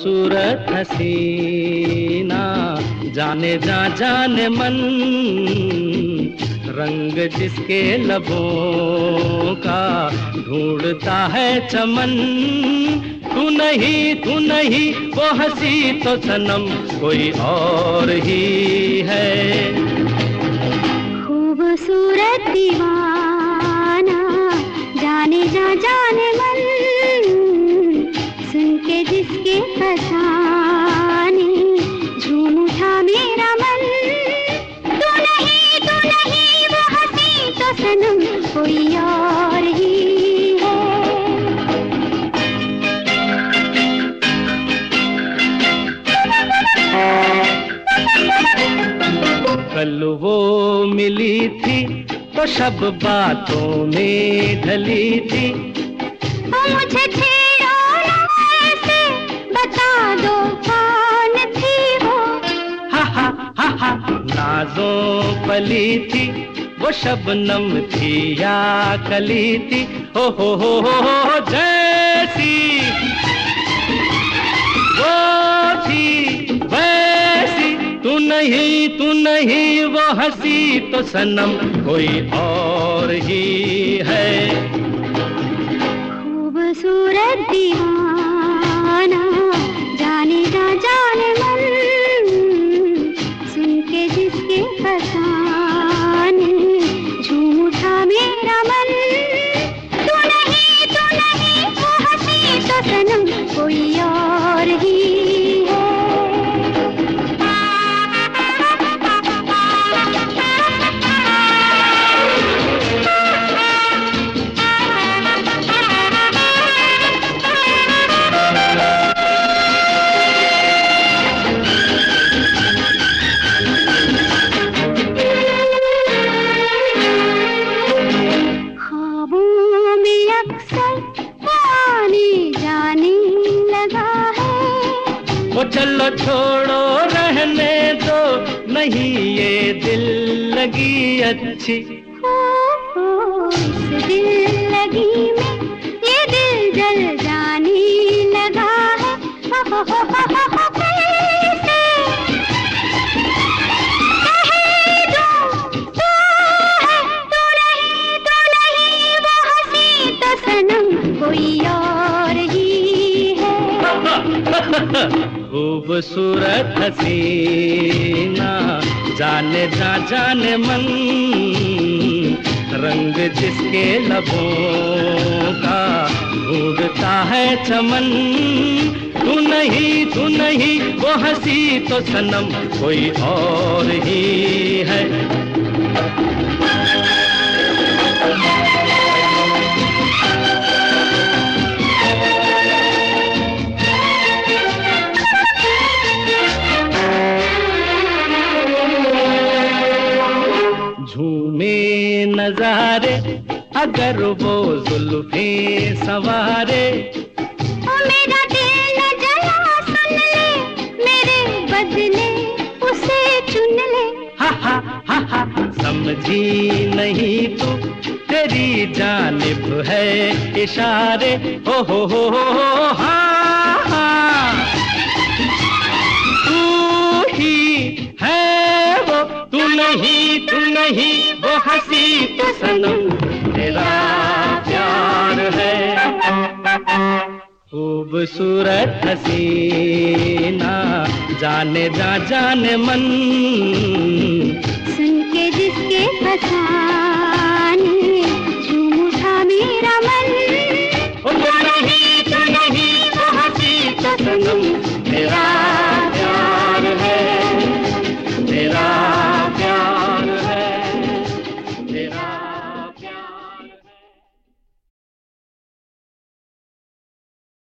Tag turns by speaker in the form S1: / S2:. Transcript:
S1: खूबसूरत हसीना। जाने, जा, जाने मन, रंग जिसके लबों का, ढूंढता है चमन। तू नहीं तू नहीं, वो हँसी तो सनम, कोई और ही है।
S2: खूबसूरत दीवाना
S1: कल वो मिली थी तो सब बातों में ढली थी।
S2: मुझे
S1: नाजों पली थी वो शबनम थी या कली थी। हो हो हो हो हो, जैसी वो थी वैसी। तू नहीं तू नहीं वो हँसी तो सनम कोई और ही है।
S2: खूबसूरत दीवाना वो
S1: चलो छोड़ो रहने दो। नहीं ये दिल लगी अच्छी।
S2: दिल लगी
S1: खूबसूरत हसीना जाने जा, जाने मन, रंग जिसके लबों का ढूंढता है चमन। तू नहीं तू नहीं, वो हँसी तो सनम, कोई और ही है। नजारे अगर वो जुल्फे सवारे।
S2: ओ मेरा दिल न जला सुन ले मेरे बदले उसे चुन ले।
S1: हा हा हा हा समझी नहीं तू तेरी जानिब है इशारे। हो हो हो हो, हा हा। तू ही है वो तू नहीं तू नहीं, वो हँसी तो सनम तेरा प्यार है। खूबसूरत हसीना, जाने जा, जाने मन।
S2: सुन के जिसके फसाने झूम उठा मेरा मन।